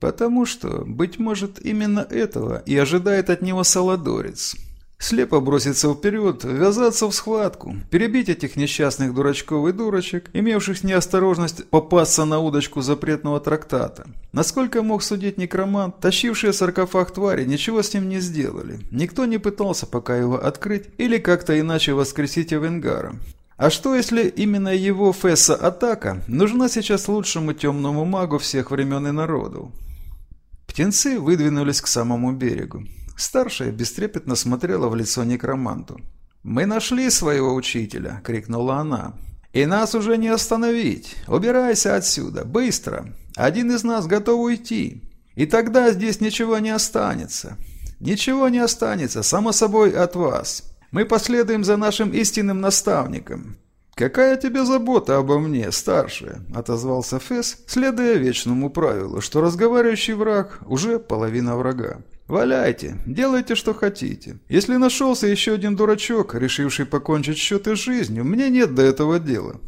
Потому что, быть может, именно этого и ожидает от него Саладорец. Слепо броситься вперед, ввязаться в схватку, перебить этих несчастных дурачков и дурочек, имевших неосторожность попасться на удочку запретного трактата. Насколько мог судить некромант, тащившие саркофаг твари ничего с ним не сделали. Никто не пытался пока его открыть или как-то иначе воскресить Эвенгара. А что если именно его Фесса-атака нужна сейчас лучшему темному магу всех времен и народу? Птенцы выдвинулись к самому берегу. Старшая бестрепетно смотрела в лицо некроманту. «Мы нашли своего учителя!» – крикнула она. «И нас уже не остановить! Убирайся отсюда! Быстро! Один из нас готов уйти! И тогда здесь ничего не останется! Ничего не останется, само собой, от вас! Мы последуем за нашим истинным наставником!» «Какая тебе забота обо мне, старшая?» – отозвался Фесс, следуя вечному правилу, что разговаривающий враг уже половина врага. «Валяйте, делайте, что хотите. Если нашелся еще один дурачок, решивший покончить счеты с жизнью, мне нет до этого дела».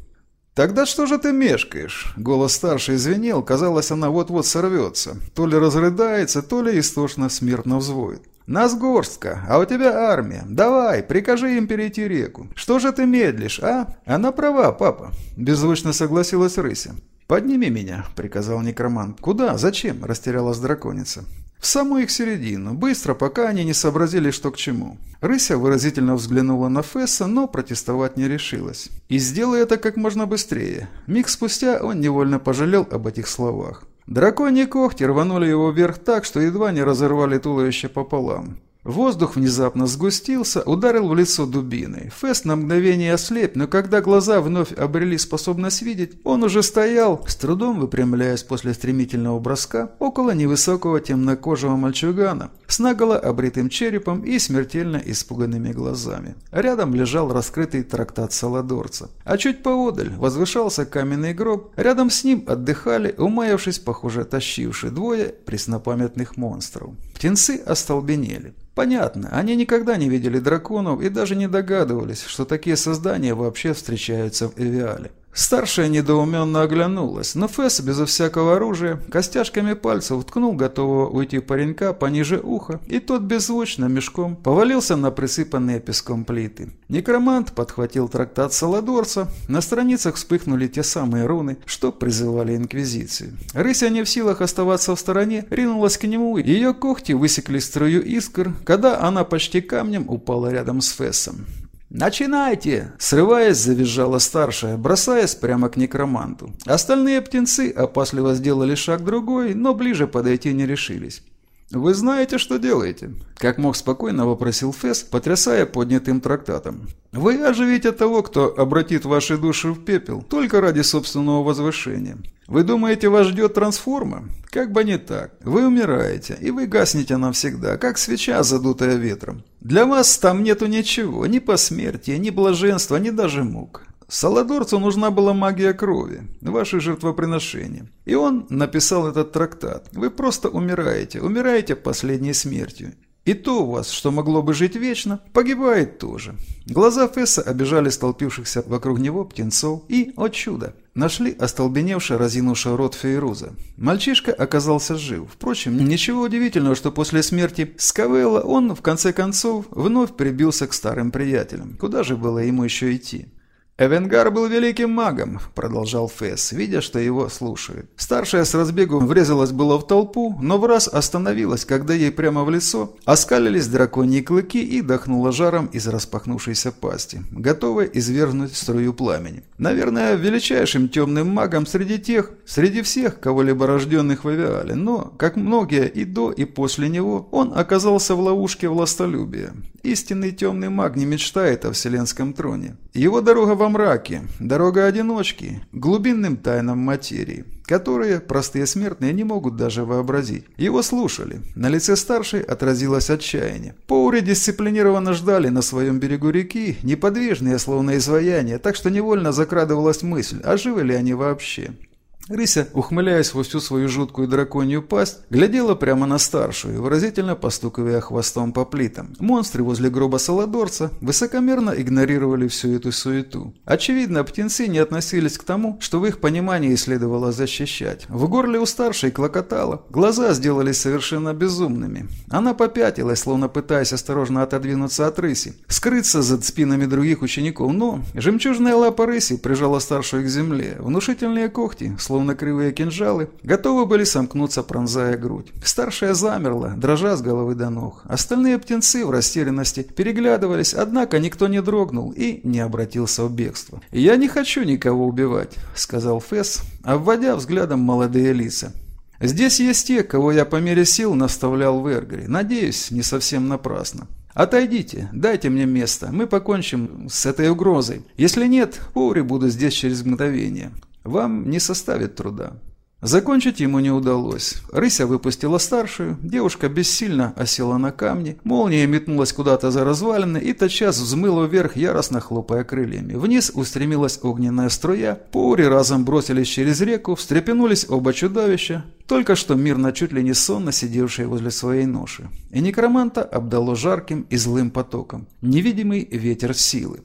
«Тогда что же ты мешкаешь?» Голос старший звенел, казалось, она вот-вот сорвется. То ли разрыдается, то ли истошно смертно взвоет. «Нас горстка, а у тебя армия. Давай, прикажи им перейти реку. Что же ты медлишь, а?» «Она права, папа», – беззвучно согласилась Рыся. «Подними меня», – приказал некромант. «Куда? Зачем?» – растерялась драконица. В саму их середину, быстро, пока они не сообразили, что к чему. Рыся выразительно взглянула на Фесса, но протестовать не решилась. И сделай это как можно быстрее. Миг спустя он невольно пожалел об этих словах. Драконьи когти рванули его вверх так, что едва не разорвали туловище пополам. Воздух внезапно сгустился, ударил в лицо дубиной. Фест на мгновение ослеп, но когда глаза вновь обрели способность видеть, он уже стоял, с трудом выпрямляясь после стремительного броска, около невысокого темнокожего мальчугана, с наголо обритым черепом и смертельно испуганными глазами. Рядом лежал раскрытый трактат Саладорца. А чуть поодаль возвышался каменный гроб, рядом с ним отдыхали, умаявшись, похоже, тащившие двое преснопамятных монстров. Птенцы остолбенели. Понятно, они никогда не видели драконов и даже не догадывались, что такие создания вообще встречаются в Эвиале. Старшая недоуменно оглянулась, но Фесс безо всякого оружия костяшками пальцев ткнул готового уйти паренька пониже уха, и тот беззвучно мешком повалился на присыпанные песком плиты. Некромант подхватил трактат Саладорца, на страницах вспыхнули те самые руны, что призывали Инквизицию. Рыся не в силах оставаться в стороне, ринулась к нему, ее когти высекли струю искр, когда она почти камнем упала рядом с Фессом. «Начинайте!» – срываясь, завизжала старшая, бросаясь прямо к некроманту. Остальные птенцы опасливо сделали шаг другой, но ближе подойти не решились. «Вы знаете, что делаете?» – как мог спокойно вопросил Фесс, потрясая поднятым трактатом. «Вы оживите того, кто обратит ваши души в пепел, только ради собственного возвышения. Вы думаете, вас ждет трансформа? Как бы не так. Вы умираете, и вы гаснете навсегда, как свеча, задутая ветром. Для вас там нету ничего, ни посмертия, ни блаженства, ни даже мук. Саладорцу нужна была магия крови, ваши жертвоприношения. И он написал этот трактат. Вы просто умираете, умираете последней смертью. И то у вас, что могло бы жить вечно, погибает тоже. Глаза Фесса обижали столпившихся вокруг него птенцов и, о чудо, нашли остолбеневший, разинувший рот Фейруза. Мальчишка оказался жив. Впрочем, ничего удивительного, что после смерти Скавелла он, в конце концов, вновь прибился к старым приятелям. Куда же было ему еще идти? «Эвенгар был великим магом», – продолжал Фесс, видя, что его слушают. Старшая с разбегу врезалась было в толпу, но в раз остановилась, когда ей прямо в лицо оскалились драконьи клыки и дохнула жаром из распахнувшейся пасти, готовая извергнуть струю пламени. Наверное, величайшим темным магом среди тех, среди всех кого-либо рожденных в Авиале, но, как многие и до, и после него, он оказался в ловушке властолюбия. Истинный темный маг не мечтает о вселенском троне. Его дорога во мраке, дорога одиночки, глубинным тайнам материи, которые простые смертные не могут даже вообразить. Его слушали. На лице старшей отразилось отчаяние. Поури дисциплинированно ждали на своем берегу реки, неподвижные, словно изваяния, так что невольно закрадывалась мысль, а живы ли они вообще. Рыся, ухмыляясь во всю свою жуткую драконью пасть, глядела прямо на старшую, выразительно постукивая хвостом по плитам. Монстры возле гроба Саладорца высокомерно игнорировали всю эту суету. Очевидно, птенцы не относились к тому, что в их понимании следовало защищать. В горле у старшей клокотало, глаза сделались совершенно безумными. Она попятилась, словно пытаясь осторожно отодвинуться от рыси, скрыться за спинами других учеников, но жемчужная лапа рыси прижала старшую к земле. Внушительные когти, словно кривые кинжалы, готовы были сомкнуться, пронзая грудь. Старшая замерла, дрожа с головы до ног. Остальные птенцы в растерянности переглядывались, однако никто не дрогнул и не обратился в бегство. «Я не хочу никого убивать», — сказал Фесс, обводя взглядом молодые лица. «Здесь есть те, кого я по мере сил наставлял в Эргоре. Надеюсь, не совсем напрасно. «Отойдите, дайте мне место, мы покончим с этой угрозой. Если нет, Поури буду здесь через мгновение. Вам не составит труда». Закончить ему не удалось. Рыся выпустила старшую, девушка бессильно осела на камни, молния метнулась куда-то за развалины и тотчас взмыла вверх, яростно хлопая крыльями. Вниз устремилась огненная струя, паури разом бросились через реку, встрепенулись оба чудовища, только что мирно чуть ли не сонно сидевшие возле своей ноши. И некроманта обдало жарким и злым потоком. Невидимый ветер силы.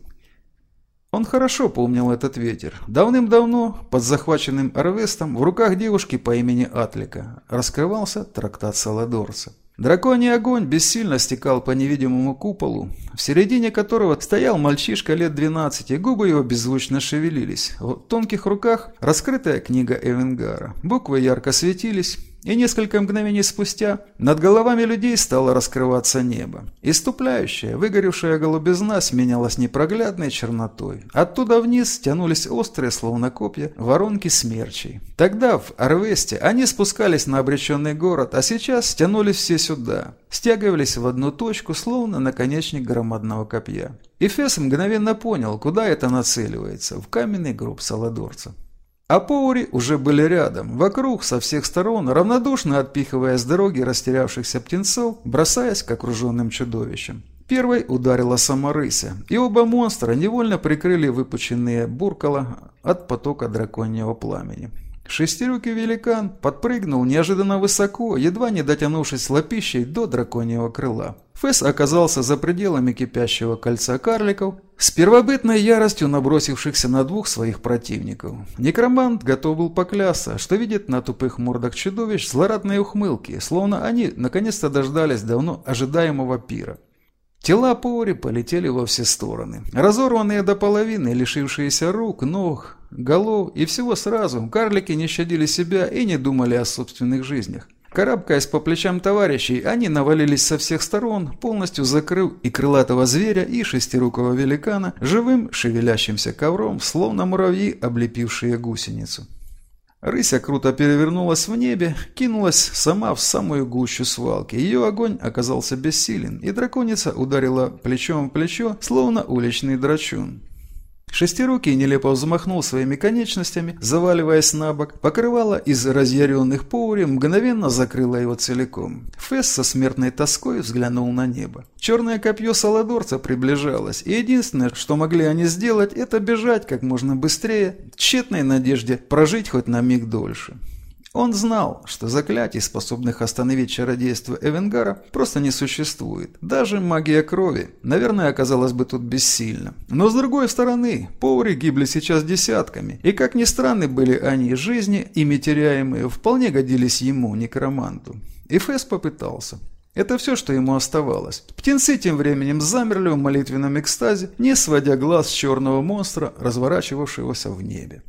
Он хорошо помнил этот ветер. Давным-давно, под захваченным Арвестом, в руках девушки по имени Атлика раскрывался трактат Саладорца. Драконий огонь бессильно стекал по невидимому куполу, в середине которого стоял мальчишка лет 12, губы его беззвучно шевелились. В тонких руках раскрытая книга Эвенгара. Буквы ярко светились, и несколько мгновений спустя над головами людей стало раскрываться небо. Иступляющая, выгоревшая голубизна сменялась непроглядной чернотой. Оттуда вниз тянулись острые, словно копья, воронки смерчей. Тогда в Арвесте они спускались на обреченный город, а сейчас тянулись все сюда. Стягивались в одну точку, словно наконечник громадного копья. И Фесс мгновенно понял, куда это нацеливается – в каменный гроб Саладорца. А Поури уже были рядом, вокруг, со всех сторон, равнодушно отпихивая с дороги растерявшихся птенцов, бросаясь к окруженным чудовищам. Первой ударила сама рыся, и оба монстра невольно прикрыли выпученные буркала от потока драконьего пламени. Шестирукий великан подпрыгнул неожиданно высоко, едва не дотянувшись лапищей до драконьего крыла. Фэс оказался за пределами кипящего кольца карликов, с первобытной яростью набросившихся на двух своих противников. Некромант готов был поклясться, что видит на тупых мордах чудовищ злорадные ухмылки, словно они наконец-то дождались давно ожидаемого пира. Тела Пори полетели во все стороны. Разорванные до половины, лишившиеся рук, ног, голов и всего сразу, карлики не щадили себя и не думали о собственных жизнях. Карабкаясь по плечам товарищей, они навалились со всех сторон, полностью закрыв и крылатого зверя, и шестирукого великана живым шевелящимся ковром, словно муравьи, облепившие гусеницу. Рыся круто перевернулась в небе, кинулась сама в самую гущу свалки. Ее огонь оказался бессилен, и драконица ударила плечом в плечо, словно уличный драчун. Шестирукий нелепо взмахнул своими конечностями, заваливаясь на бок, покрывало из разъяренных поури мгновенно закрыло его целиком. Фесс со смертной тоской взглянул на небо. Черное копье Саладорца приближалось, и единственное, что могли они сделать, это бежать как можно быстрее, в тщетной надежде прожить хоть на миг дольше. Он знал, что заклятий, способных остановить чародейство Эвенгара, просто не существует. Даже магия крови, наверное, оказалась бы тут бессильна. Но с другой стороны, повари гибли сейчас десятками, и как ни странны были они, жизни, ими теряемые, вполне годились ему, некроманту. И Фэс попытался. Это все, что ему оставалось. Птенцы тем временем замерли в молитвенном экстазе, не сводя глаз с черного монстра, разворачивавшегося в небе.